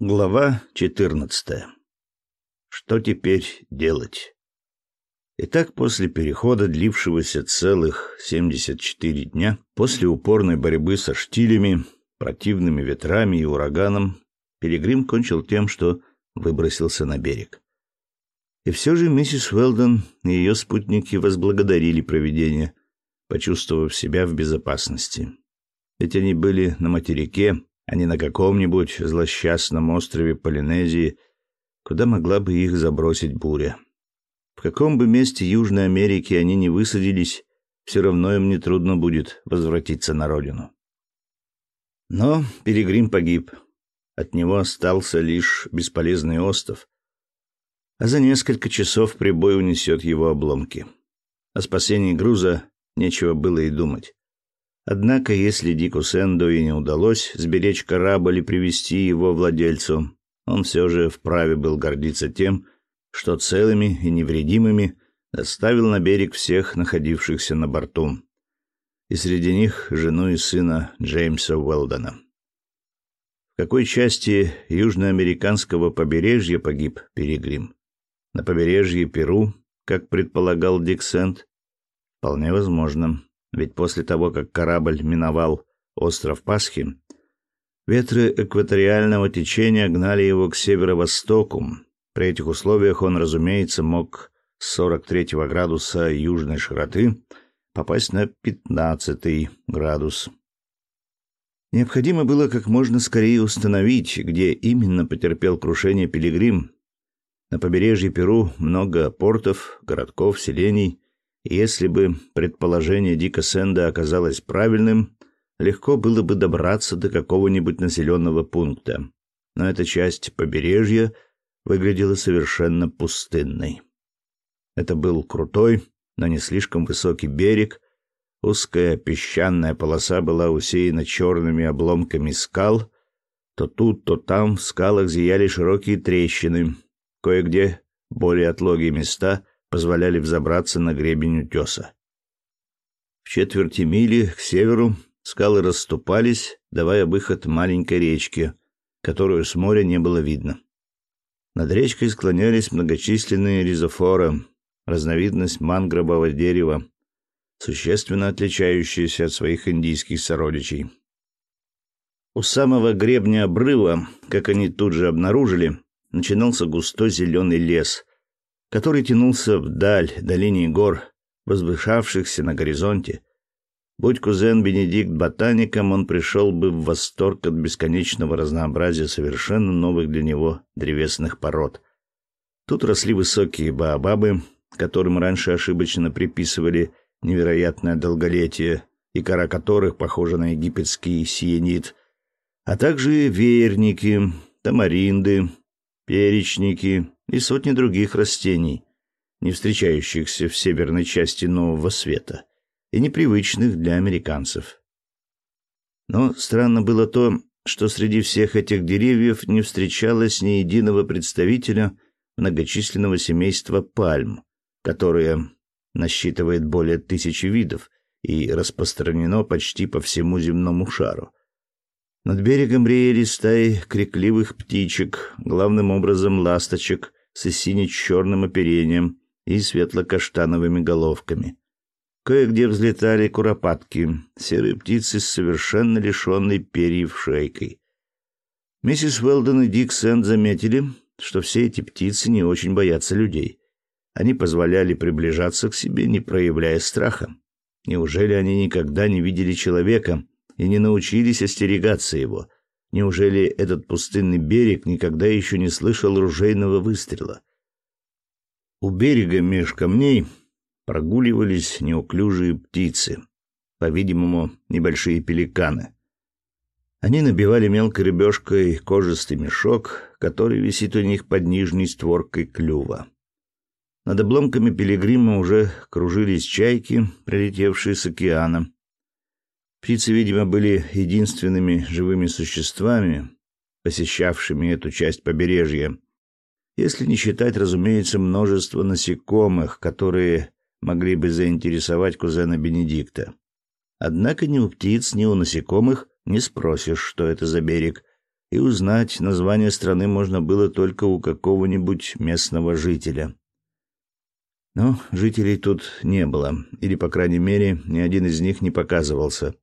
Глава 14. Что теперь делать? Итак, после перехода, длившегося целых 74 дня, после упорной борьбы со штилями, противными ветрами и ураганом, Пилигрим кончил тем, что выбросился на берег. И все же миссис Уэлдон и ее спутники возблагодарили провидение, почувствовав себя в безопасности. Ведь они были на материке, а не на каком-нибудь злосчастном острове Полинезии, куда могла бы их забросить буря. В каком бы месте Южной Америки они ни высадились, все равно им нетрудно будет возвратиться на родину. Но Пилигрим погиб. От него остался лишь бесполезный остров, а за несколько часов прибой унесет его обломки. О спасении груза нечего было и думать. Однако, если Дику Сэнду и не удалось сберечь корабль и привести его владельцу, он все же вправе был гордиться тем, что целыми и невредимыми доставил на берег всех находившихся на борту, и среди них жену и сына Джеймса Уэлдона. В какой части южноамериканского побережья погиб Перегрим? На побережье Перу, как предполагал Дик Сэнд? Вполне возможно. Ведь после того, как корабль миновал остров Пасхи, ветры экваториального течения гнали его к северо-востоку. При этих условиях он, разумеется, мог с 43 градуса южной широты попасть на 15 градус. Необходимо было как можно скорее установить, где именно потерпел крушение Пилигрим. На побережье Перу много портов, городков, селений, если бы предположение Дика Сэнда оказалось правильным, легко было бы добраться до какого-нибудь населенного пункта. Но эта часть побережья выглядела совершенно пустынной. Это был крутой, но не слишком высокий берег. Узкая песчаная полоса была усеяна черными обломками скал. То тут, то там в скалах зияли широкие трещины. Кое-где более отлогие места позволяли взобраться на гребень утеса. В четверти мили к северу скалы расступались, давая выход маленькой речке, которую с моря не было видно. Над речкой склонялись многочисленные ризофоры, разновидность мангрового дерева, существенно отличающаяся от своих индийских сородичей. У самого гребня обрыва, как они тут же обнаружили, начинался густой зеленый лес, который тянулся вдаль до линии гор, возвышавшихся на горизонте. Будь кузен Бенедикт ботаником, он пришел бы в восторг от бесконечного разнообразия совершенно новых для него древесных пород. Тут росли высокие баобабы, которым раньше ошибочно приписывали невероятное долголетие, и кора которых похожа на египетский сиенит, а также веерники, тамаринды, перечники, и сотни других растений, не встречающихся в северной части Нового Света и непривычных для американцев. Но странно было то, что среди всех этих деревьев не встречалось ни единого представителя многочисленного семейства пальм, которое насчитывает более тысячи видов и распространено почти по всему земному шару. Над берегом реяли стаи крикливых птичек, главным образом ласточек, с сине-черным оперением и светло-каштановыми головками. Кое-где взлетали куропатки, серые птицы с совершенно лишенной перьев шейкой. Миссис Уэлдон и Дик Сэнд заметили, что все эти птицы не очень боятся людей. Они позволяли приближаться к себе, не проявляя страха. Неужели они никогда не видели человека и не научились остерегаться его? Неужели этот пустынный берег никогда еще не слышал ружейного выстрела? У берега меж камней прогуливались неуклюжие птицы, по-видимому, небольшие пеликаны. Они набивали мелкой рыбешкой кожистый мешок, который висит у них под нижней створкой клюва. Над обломками пилигрима уже кружились чайки, прилетевшие с океана. Птицы, видимо, были единственными живыми существами, посещавшими эту часть побережья, если не считать, разумеется, множество насекомых, которые могли бы заинтересовать кузена Бенедикта. Однако ни у птиц, ни у насекомых не спросишь, что это за берег, и узнать название страны можно было только у какого-нибудь местного жителя. Но жителей тут не было, или, по крайней мере, ни один из них не показывался.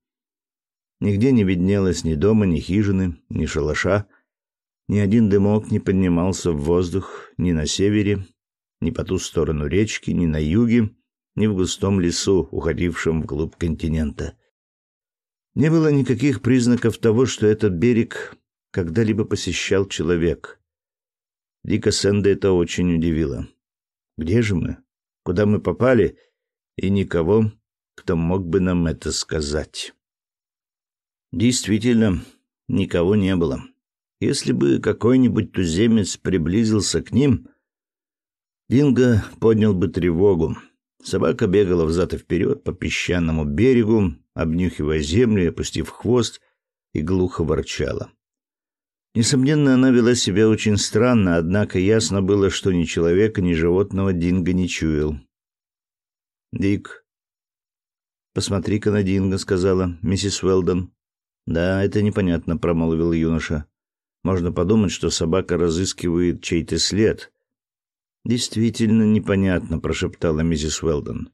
Нигде не виднелось ни дома, ни хижины, ни шалаша. Ни один дымок не поднимался в воздух ни на севере, ни по ту сторону речки, ни на юге, ни в густом лесу, уходившем вглубь континента. Не было никаких признаков того, что этот берег когда-либо посещал человек. Дика Сэнда это очень удивило. Где же мы? Куда мы попали? И никого, кто мог бы нам это сказать. Действительно, никого не было. Если бы какой-нибудь туземец приблизился к ним, Динго поднял бы тревогу. Собака бегала взад и вперед по песчаному берегу, обнюхивая землю опустив хвост, и глухо ворчала. Несомненно, она вела себя очень странно, однако ясно было, что ни человека, ни животного Динго не чуял. «Дик, посмотри-ка на Динго», — сказала миссис Уэлдон. «Да, это непонятно», — промолвил юноша. «Можно подумать, что собака разыскивает чей-то след». «Действительно непонятно», — прошептала миссис Уэлдон.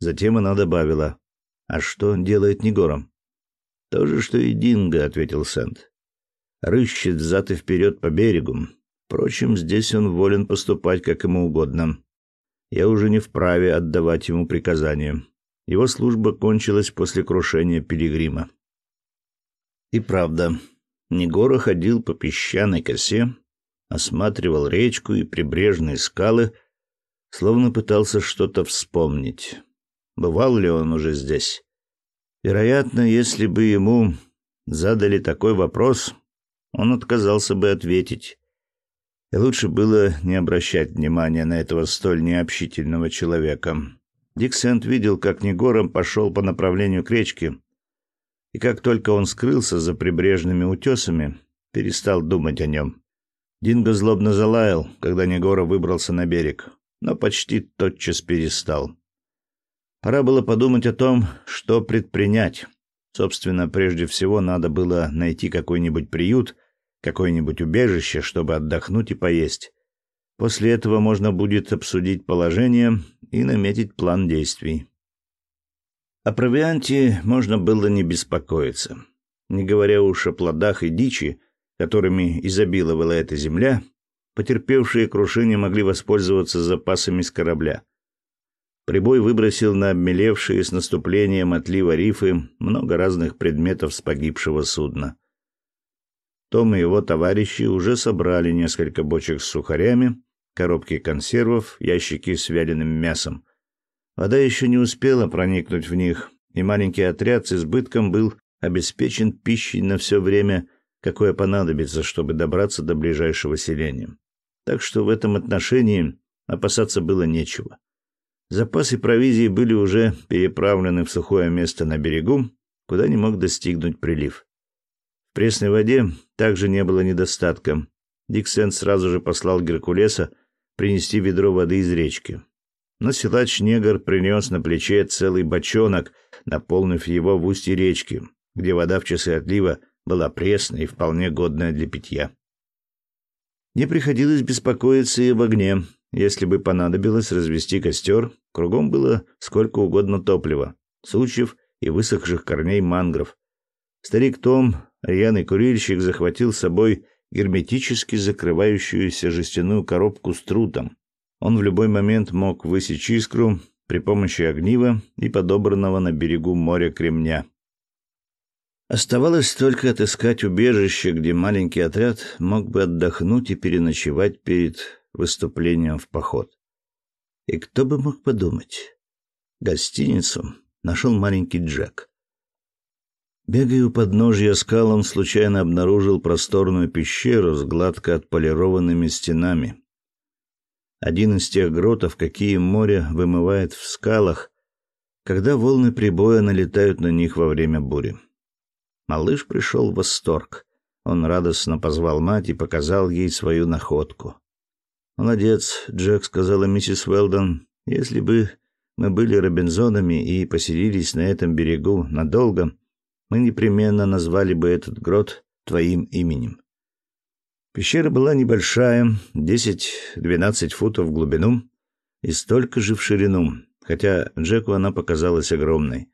Затем она добавила. «А что делает Негором?» «То же, что и Динго», — ответил Сент рыщет взад и вперед по берегу. Впрочем, здесь он волен поступать как ему угодно. Я уже не вправе отдавать ему приказания. Его служба кончилась после крушения пилигрима. И правда, Негора ходил по песчаной косе, осматривал речку и прибрежные скалы, словно пытался что-то вспомнить. Бывал ли он уже здесь? Вероятно, если бы ему задали такой вопрос, он отказался бы ответить. И лучше было не обращать внимания на этого столь необщительного человека. Диксент видел, как Негором пошел по направлению к речке, и как только он скрылся за прибрежными утесами, перестал думать о нем. Динго злобно залаял, когда Негора выбрался на берег, но почти тотчас перестал. Пора было подумать о том, что предпринять. Собственно, прежде всего надо было найти какой-нибудь приют, какое-нибудь убежище, чтобы отдохнуть и поесть. После этого можно будет обсудить положение и наметить план действий. О провианте можно было не беспокоиться. Не говоря уж о плодах и дичи, которыми изобиловала эта земля, потерпевшие крушение могли воспользоваться запасами с корабля. Прибой выбросил на обмелевшие с наступлением отлива рифы много разных предметов с погибшего судна. Том и его товарищи уже собрали несколько бочек с сухарями, коробки консервов, ящики с вяленым мясом. Вода еще не успела проникнуть в них, и маленький отряд с избытком был обеспечен пищей на все время, какое понадобится, чтобы добраться до ближайшего селения. Так что в этом отношении опасаться было нечего. Запасы провизии были уже переправлены в сухое место на берегу, куда не мог достигнуть прилив. В пресной воде также не было недостатка. Диксен сразу же послал Геркулеса принести ведро воды из речки. Но силач-негр принес на плече целый бочонок, наполнив его в устье речки, где вода в часы отлива была пресной и вполне годная для питья. Не приходилось беспокоиться и об огне. Если бы понадобилось развести костер, кругом было сколько угодно топлива, сучьев и высохших корней мангров. Старик Том, рьяный курильщик, захватил с собой герметически закрывающуюся жестяную коробку с трутом. Он в любой момент мог высечь искру при помощи огнива и подобранного на берегу моря кремня. Оставалось только отыскать убежище, где маленький отряд мог бы отдохнуть и переночевать перед выступлением в поход. И кто бы мог подумать? Гостиницу нашел маленький Джек. Бегая у подножья скал, он случайно обнаружил просторную пещеру с гладко отполированными стенами. Один из тех гротов, какие море вымывает в скалах, когда волны прибоя налетают на них во время бури. Малыш пришел в восторг. Он радостно позвал мать и показал ей свою находку. «Молодец, Джек», — сказала миссис Уэлдон. «Если бы мы были Робинзонами и поселились на этом берегу надолго, мы непременно назвали бы этот грот твоим именем. Пещера была небольшая, 10-12 футов в глубину и столько же в ширину, хотя Джеку она показалась огромной.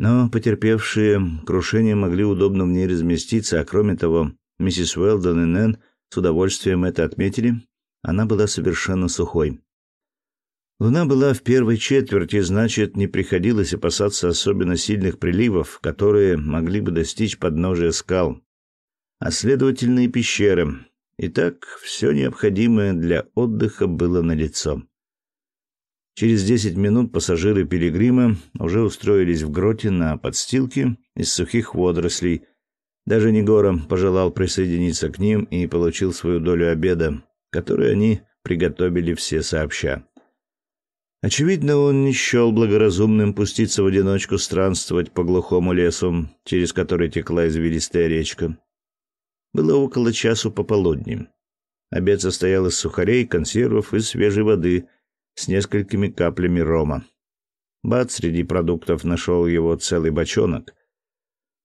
Но потерпевшие крушение могли удобно в ней разместиться, а кроме того, миссис Уэлдон и Нэн с удовольствием это отметили, она была совершенно сухой. Луна была в первой четверти, значит, не приходилось опасаться особенно сильных приливов, которые могли бы достичь подножия скал, а следовательно и пещеры. Итак, все необходимое для отдыха было налицо. Через десять минут пассажиры Пилигрима уже устроились в гроте на подстилке из сухих водорослей. Даже Негора пожелал присоединиться к ним и получил свою долю обеда, который они приготовили все сообща. Очевидно, он не счел благоразумным пуститься в одиночку странствовать по глухому лесу, через который текла извилистая речка. Было около часу пополудни. Обед состоял из сухарей, консервов и свежей воды с несколькими каплями рома. Бат среди продуктов нашел его целый бочонок.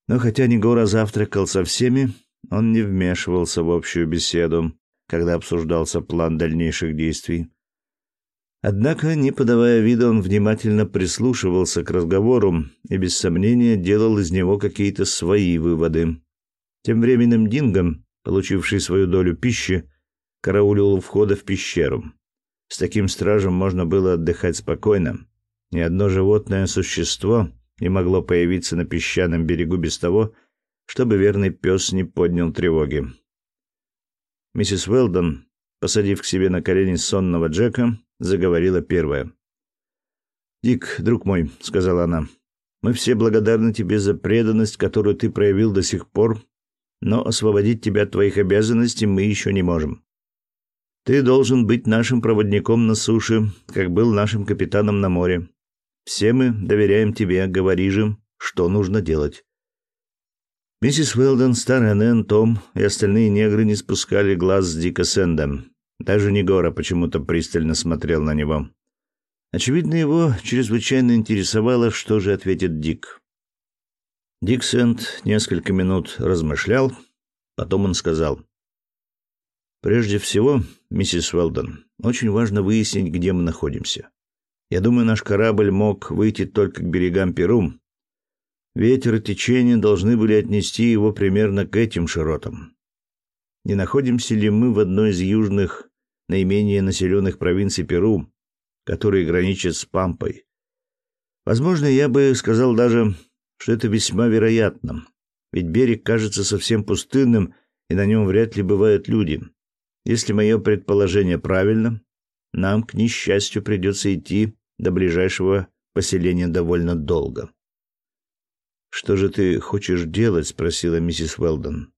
Но хотя Негора завтракал со всеми, он не вмешивался в общую беседу, когда обсуждался план дальнейших действий. Однако, не подавая вида, он внимательно прислушивался к разговору и без сомнения делал из него какие-то свои выводы. Тем временем Динго, получивший свою долю пищи, караулил у входа в пещеру. С таким стражем можно было отдыхать спокойно. Ни одно животное существо не могло появиться на песчаном берегу без того, чтобы верный пес не поднял тревоги. Миссис Уэлдон, посадив к себе на колени сонного Джека, заговорила первая. «Дик, друг мой», — сказала она, — «мы все благодарны тебе за преданность, которую ты проявил до сих пор, но освободить тебя от твоих обязанностей мы еще не можем. Ты должен быть нашим проводником на суше, как был нашим капитаном на море. Все мы доверяем тебе, говори же, что нужно делать». Миссис Уэлдон, старый Нэн, Том и остальные негры не спускали глаз с Дика Сэнда. Даже Негора почему-то пристально смотрел на него. Очевидно, его чрезвычайно интересовало, что же ответит Дик. Дик Сент несколько минут размышлял, потом он сказал. «Прежде всего, миссис Уэлдон, очень важно выяснить, где мы находимся. Я думаю, наш корабль мог выйти только к берегам Перу. Ветер и течение должны были отнести его примерно к этим широтам. Не находимся ли мы в одной из южных, наименее населенных провинций Перу, которые граничат с Пампой? Возможно, я бы сказал даже, что это весьма вероятно, ведь берег кажется совсем пустынным, и на нем вряд ли бывают люди. Если мое предположение правильно, нам, к несчастью, придется идти до ближайшего поселения довольно долго. «Что же ты хочешь делать?» — спросила миссис Уэлдон.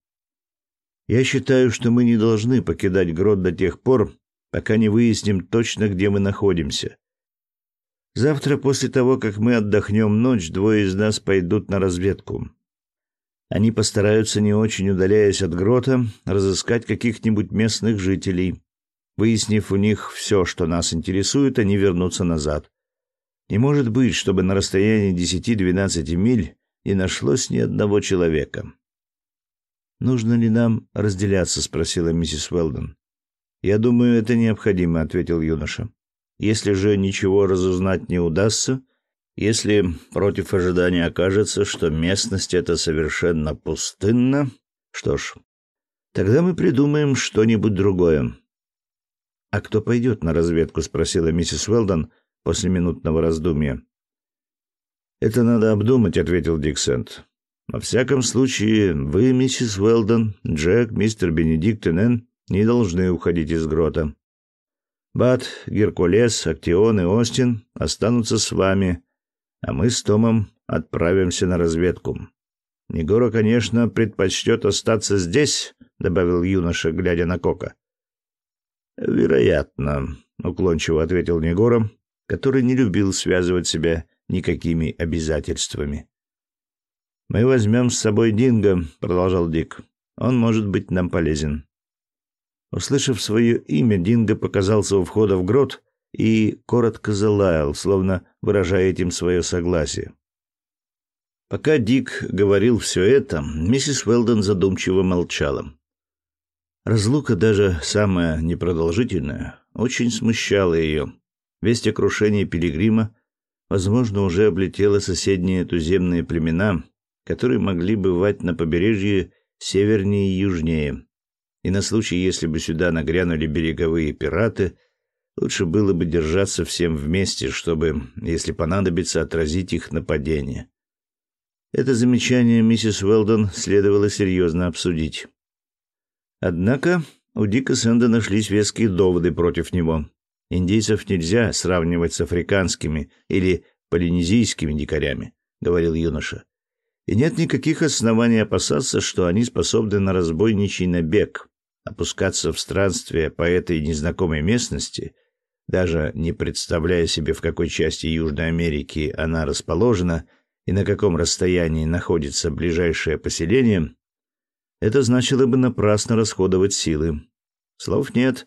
Я считаю, что мы не должны покидать грот до тех пор, пока не выясним точно, где мы находимся. Завтра после того, как мы отдохнем ночь, двое из нас пойдут на разведку. Они постараются, не очень удаляясь от грота, разыскать каких-нибудь местных жителей. Выяснив у них все, что нас интересует, они вернутся назад. Не может быть, чтобы на расстоянии 10-12 миль не нашлось ни одного человека. Нужно ли нам разделяться, спросила миссис Уэлдон. Я думаю, это необходимо, ответил юноша. Если же ничего разузнать не удастся, если против ожидания окажется, что местность эта совершенно пустынна, что ж, тогда мы придумаем что-нибудь другое. А кто пойдет на разведку, спросила миссис Уэлдон после минутного раздумья. Это надо обдумать, ответил Диксент. Во всяком случае, вы, миссис Уэлдон, Джек, мистер Бенедикт и Нэн не должны уходить из грота. Бат, Геркулес, Актион и Остин останутся с вами, а мы с Томом отправимся на разведку. Негора, конечно, предпочтет остаться здесь, добавил юноша, глядя на Кока. Вероятно, уклончиво ответил Негора, который не любил связывать себя никакими обязательствами. Мы возьмем с собой Динго, продолжал Дик. Он может быть нам полезен. Услышав свое имя, Динго показался у входа в грот и коротко залаял, словно выражая этим свое согласие. Пока Дик говорил все это, миссис Уэлдон задумчиво молчала. Разлука, даже самая непродолжительная, очень смущала ее. Весть о крушении пилигрима, возможно, уже облетела соседние туземные племена, которые могли бывать на побережье севернее и южнее. И на случай, если бы сюда нагрянули береговые пираты, лучше было бы держаться всем вместе, чтобы, если понадобится, отразить их нападение. Это замечание миссис Уэлдон следовало серьезно обсудить. Однако у Дика Сэнда нашлись веские доводы против него. Индейцев нельзя сравнивать с африканскими или полинезийскими дикарями, говорил юноша. И нет никаких оснований опасаться, что они способны на разбойничий набег. Опускаться в странствие по этой незнакомой местности, даже не представляя себе, в какой части Южной Америки она расположена и на каком расстоянии находится ближайшее поселение, это значило бы напрасно расходовать силы. Слов нет,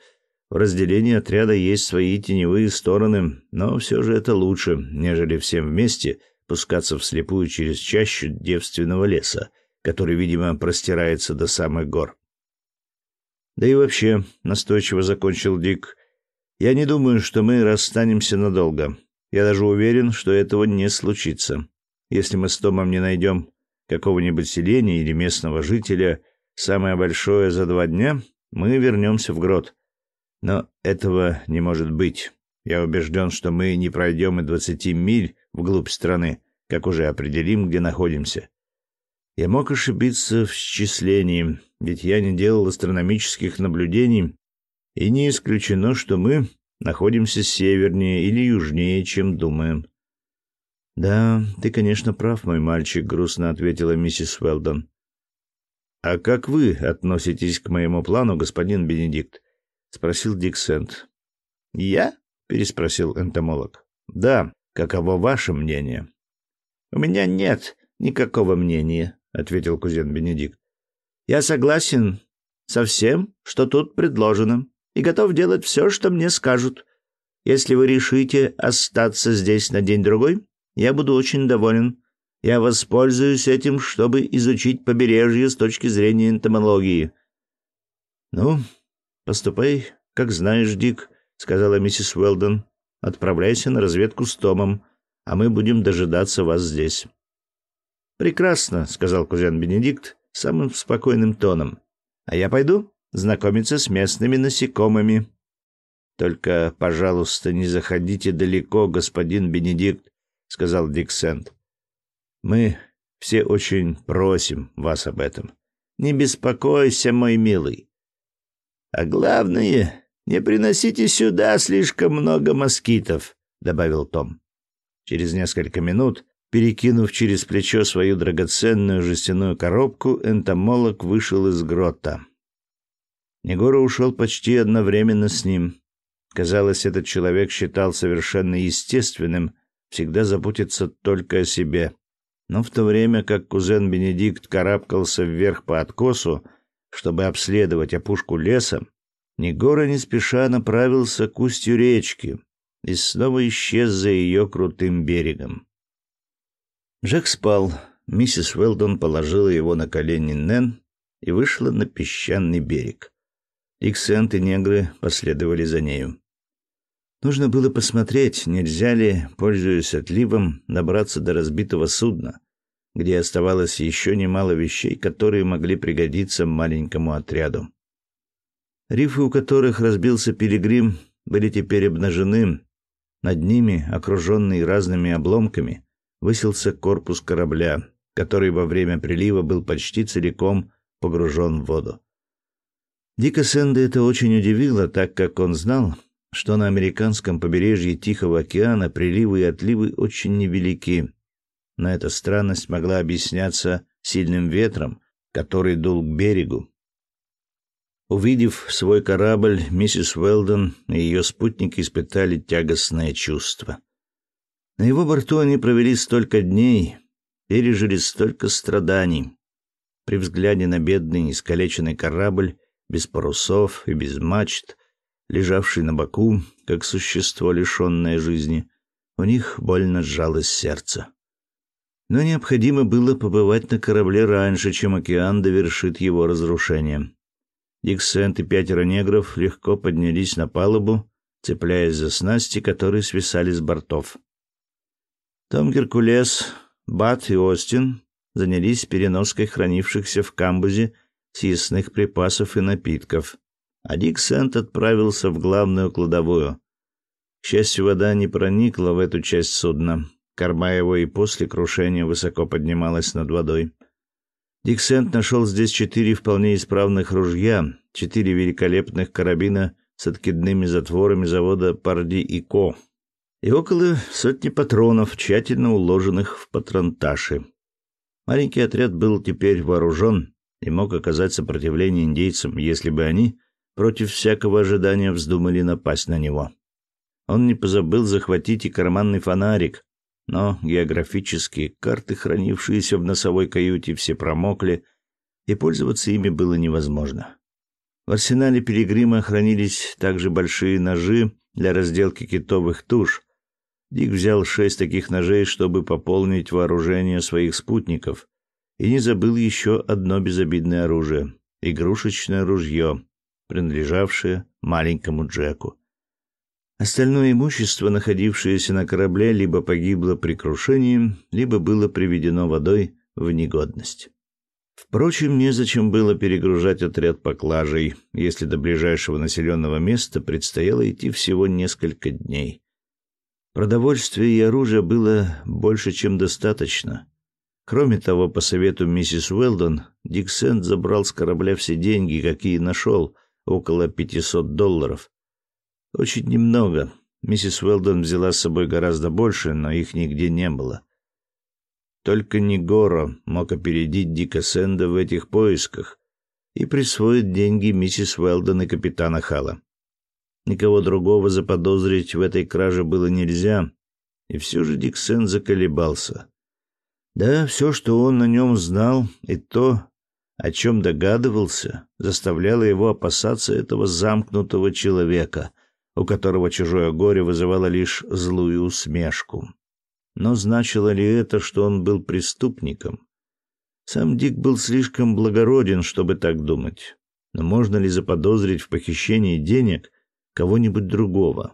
в разделении отряда есть свои теневые стороны, но все же это лучше, нежели всем вместе пускаться вслепую через чащу девственного леса, который, видимо, простирается до самых гор. Да и вообще, настойчиво закончил Дик, я не думаю, что мы расстанемся надолго. Я даже уверен, что этого не случится. Если мы с Томом не найдем какого-нибудь селения или местного жителя, самое большое за два дня, мы вернемся в грот. Но этого не может быть. Я убежден, что мы не пройдем и двадцати миль вглубь страны, как уже определим, где находимся. Я мог ошибиться в счислении, ведь я не делал астрономических наблюдений, и не исключено, что мы находимся севернее или южнее, чем думаем. Да, ты, конечно, прав, мой мальчик, грустно ответила миссис Уэлдон. А как вы относитесь к моему плану, господин Бенедикт? спросил Диксент. Я? переспросил энтомолог. Да, каково ваше мнение? У меня нет никакого мнения, ответил кузен Бенедикт. Я согласен со всем, что тут предложено, и готов делать все, что мне скажут. Если вы решите остаться здесь на день-другой, я буду очень доволен. Я воспользуюсь этим, чтобы изучить побережье с точки зрения энтомологии. Ну, поступай, как знаешь, Дик, сказала миссис Уэлдон. Отправляйся на разведку с Томом, а мы будем дожидаться вас здесь. Прекрасно, сказал кузен Бенедикт самым спокойным тоном. А я пойду знакомиться с местными насекомыми. Только, пожалуйста, не заходите далеко, господин Бенедикт, сказал Диксент. Мы все очень просим вас об этом. Не беспокойся, мой милый. А главное, не приносите сюда слишком много москитов, добавил Том. Через несколько минут, перекинув через плечо свою драгоценную жестяную коробку, энтомолог вышел из грота. Негора ушел почти одновременно с ним. Казалось, этот человек считал совершенно естественным всегда заботиться только о себе. Но в то время как кузен Бенедикт карабкался вверх по откосу, чтобы обследовать опушку леса, Негора не спеша направился к устью речки и снова исчез за ее крутым берегом. Джек спал. Миссис Уэлдон положила его на колени Нэн и вышла на песчаный берег. Иксент и негры последовали за нею. Нужно было посмотреть, нельзя ли, пользуясь отливом, добраться до разбитого судна, где оставалось еще немало вещей, которые могли пригодиться маленькому отряду. Рифы, у которых разбился пилигрим, были теперь обнажены. Над ними, окруженный разными обломками, высился корпус корабля, который во время прилива был почти целиком погружен в воду. Дика Сэнда это очень удивило, так как он знал, что на американском побережье Тихого океана приливы и отливы очень невелики. Но эта странность могла объясняться сильным ветром, который дул к берегу. Увидев свой корабль, миссис Уэлдон и ее спутники испытали тягостное чувство. На его борту они провели столько дней, пережили столько страданий. При взгляде на бедный искалеченный корабль без парусов и без мачт лежавший на боку, как существо лишенное жизни, у них больно сжалось сердце. Но необходимо было побывать на корабле раньше, чем океан довершит его разрушение. Диксент и пятеро негров легко поднялись на палубу, цепляясь за снасти, которые свисали с бортов. Том Геркулес, Бат и Остин занялись переноской хранившихся в камбузе съестных припасов и напитков, а Дик Сент отправился в главную кладовую. К счастью, вода не проникла в эту часть судна. Корма его и после крушения высоко поднималась над водой. Дик Сент нашел здесь четыре вполне исправных ружья, четыре великолепных карабина с откидными затворами завода Парди и Ко и около сотни патронов, тщательно уложенных в патронташи. Маленький отряд был теперь вооружен и мог оказать сопротивление индейцам, если бы они против всякого ожидания вздумали напасть на него. Он не позабыл захватить и карманный фонарик, но географические карты, хранившиеся в носовой каюте, все промокли, и пользоваться ими было невозможно. В арсенале Пилигрима хранились также большие ножи для разделки китовых туш. Дик взял шесть таких ножей, чтобы пополнить вооружение своих спутников, и не забыл еще одно безобидное оружие — игрушечное ружье, принадлежавшее маленькому Джеку. Остальное имущество, находившееся на корабле, либо погибло при крушении, либо было приведено водой в негодность. Впрочем, незачем было перегружать отряд поклажей, если до ближайшего населенного места предстояло идти всего несколько дней. Продовольствия и оружия было больше, чем достаточно. Кроме того, по совету миссис Уэлдон, Дик Сент забрал с корабля все деньги, какие нашел, около 500 долларов, очень немного. Миссис Уэлдон взяла с собой гораздо больше, но их нигде не было. Только Негоро мог опередить Дика Сэнда в этих поисках и присвоить деньги миссис Уэлдон и капитана Хала. Никого другого заподозрить в этой краже было нельзя, и все же Дик Сэнд заколебался. Да, все, что он на нем знал, и то, о чем догадывался, заставляло его опасаться этого замкнутого человека, у которого чужое горе вызывало лишь злую усмешку. Но значило ли это, что он был преступником? Сам Дик был слишком благороден, чтобы так думать. Но можно ли заподозрить в похищении денег кого-нибудь другого?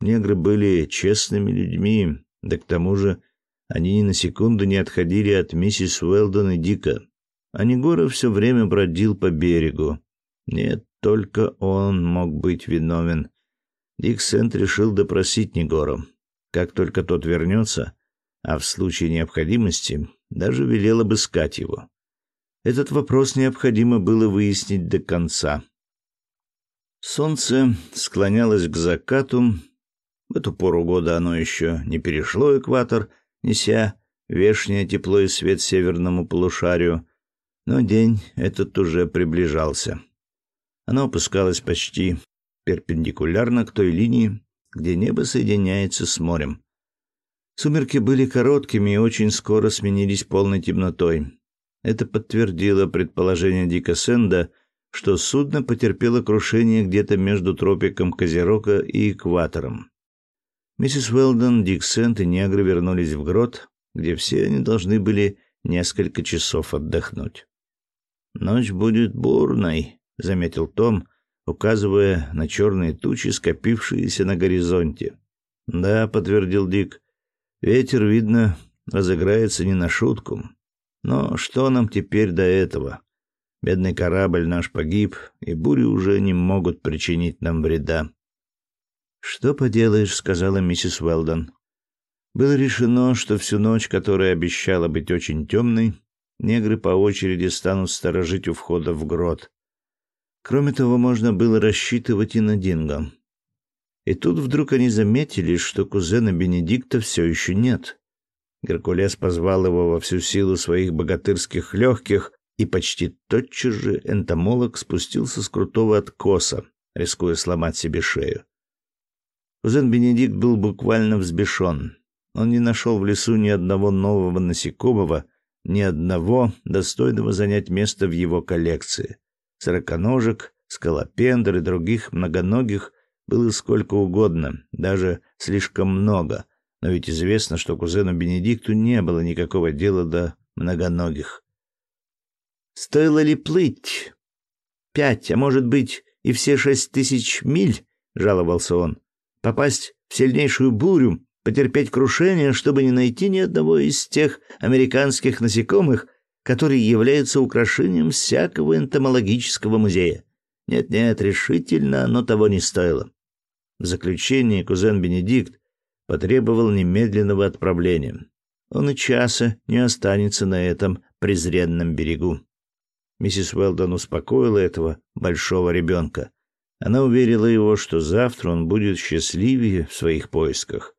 Негры были честными людьми, да к тому же они ни на секунду не отходили от миссис Уэлдон и Дика. А Негора все время бродил по берегу. Нет, только он мог быть виновен Дик Сент решил допросить Негора. Как только тот вернется, а в случае необходимости даже велел обыскать его. Этот вопрос необходимо было выяснить до конца. Солнце склонялось к закату. В эту пору года оно еще не перешло экватор, неся вешнее тепло и свет северному полушарию, но день этот уже приближался. Оно опускалось почти перпендикулярно к той линии, где небо соединяется с морем. Сумерки были короткими и очень скоро сменились полной темнотой. Это подтвердило предположение Дика Сенда, что судно потерпело крушение где-то между тропиком Козерока и экватором. Миссис Уэлдон, Дик Сент и негры вернулись в грот, где все они должны были несколько часов отдохнуть. «Ночь будет бурной», — заметил Том, указывая на черные тучи, скопившиеся на горизонте. «Да», — подтвердил Дик, — «ветер, видно, разыграется не на шутку. Но что нам теперь до этого? Бедный корабль наш погиб, и бури уже не могут причинить нам вреда». «Что поделаешь», — сказала миссис Уэлдон. Было решено, что всю ночь, которая обещала быть очень темной, негры по очереди станут сторожить у входа в грот. Кроме того, можно было рассчитывать и на Динго. И тут вдруг они заметили, что кузена Бенедикта все еще нет. Геркулес позвал его во всю силу своих богатырских легких, и почти тотчас же энтомолог спустился с крутого откоса, рискуя сломать себе шею. Кузен Бенедикт был буквально взбешен. Он не нашел в лесу ни одного нового насекомого, ни одного достойного занять место в его коллекции. Сороконожек, скалопендр и других многоногих было сколько угодно, даже слишком много, но ведь известно, что кузену Бенедикту не было никакого дела до многоногих. Стоило ли плыть? пять, а может быть и все шесть тысяч миль, жаловался он. Попасть в сильнейшую бурю, потерпеть крушение, чтобы не найти ни одного из тех американских насекомых, которые являются украшением всякого энтомологического музея. Нет-нет, решительно оно того не стоило. В заключение кузен Бенедикт потребовал немедленного отправления. Он и часа не останется на этом презренном берегу. Миссис Уэлдон успокоила этого большого ребенка. Она уверила его, что завтра он будет счастливее в своих поисках.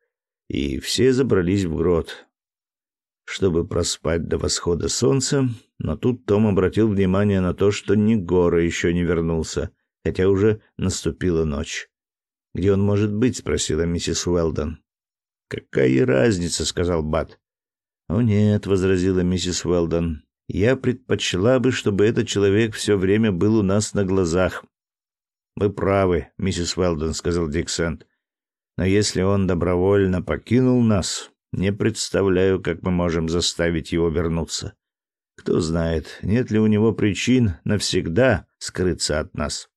И все забрались в грот, чтобы проспать до восхода солнца, но тут Том обратил внимание на то, что Негора еще не вернулся, хотя уже наступила ночь. «Где он может быть?» — спросила миссис Уэлдон. «Какая разница?» — сказал Бат. «О нет», — возразила миссис Уэлдон. «Я предпочла бы, чтобы этот человек все время был у нас на глазах». «Вы правы, миссис Уэлдон», — сказал Диксент. «Но если он добровольно покинул нас, не представляю, как мы можем заставить его вернуться. Кто знает, нет ли у него причин навсегда скрыться от нас».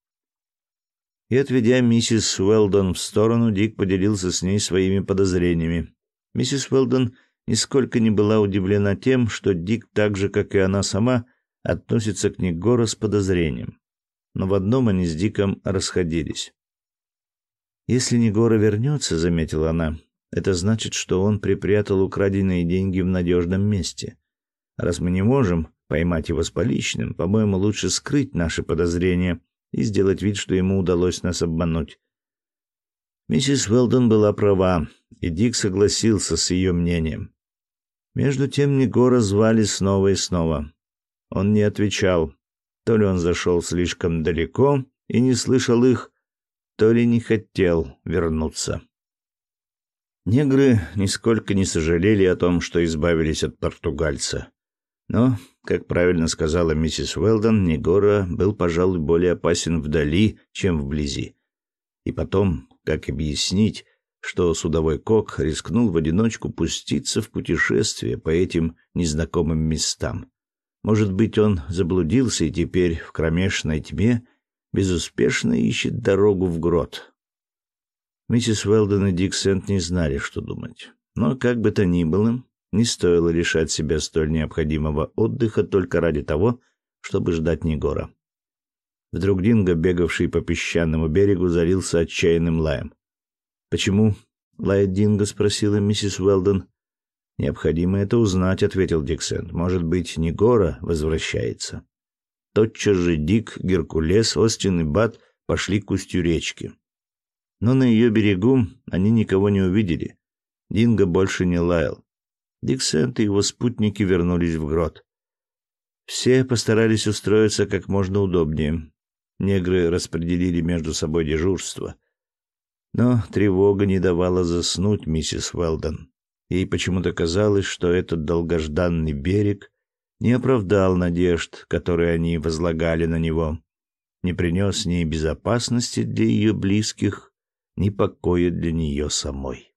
И, отведя миссис Уэлдон в сторону, Дик поделился с ней своими подозрениями. Миссис Уэлдон нисколько не была удивлена тем, что Дик, так же, как и она сама, относится к Негора с подозрением. Но в одном они с Диком расходились. «Если Негора вернется», — заметила она, — «это значит, что он припрятал украденные деньги в надежном месте. Раз мы не можем поймать его с поличным, по-моему, лучше скрыть наши подозрения» и сделать вид, что ему удалось нас обмануть. Миссис Уэлдон была права, и Дик согласился с ее мнением. Между тем Негора звали снова и снова. Он не отвечал. То ли он зашел слишком далеко и не слышал их, то ли не хотел вернуться. Негры нисколько не сожалели о том, что избавились от португальца. Но, как правильно сказала миссис Уэлдон, Негора был, пожалуй, более опасен вдали, чем вблизи. И потом, как объяснить, что судовой кок рискнул в одиночку пуститься в путешествие по этим незнакомым местам? Может быть, он заблудился и теперь в кромешной тьме безуспешно ищет дорогу в грот. Миссис Уэлдон и Дик Сент не знали, что думать. Но, как бы то ни было, не стоило лишать себя столь необходимого отдыха только ради того, чтобы ждать Негора. Вдруг Динго, бегавший по песчаному берегу, залился отчаянным лаем. «Почему?» — лает Динго, спросила миссис Уэлдон. «Необходимо это узнать», — ответил Диксен. «Может быть, Негора возвращается». Тотчас же Дик, Геркулес, Остин и Бат пошли к устью речки. Но на ее берегу они никого не увидели. Динго больше не лаял. Диксент и его спутники вернулись в грот. Все постарались устроиться как можно удобнее. Негры распределили между собой дежурство. Но тревога не давала заснуть миссис Уэлдон. Ей почему-то казалось, что этот долгожданный берег не оправдал надежд, которые они возлагали на него, не принес ни безопасности для ее близких, ни покоя для нее самой.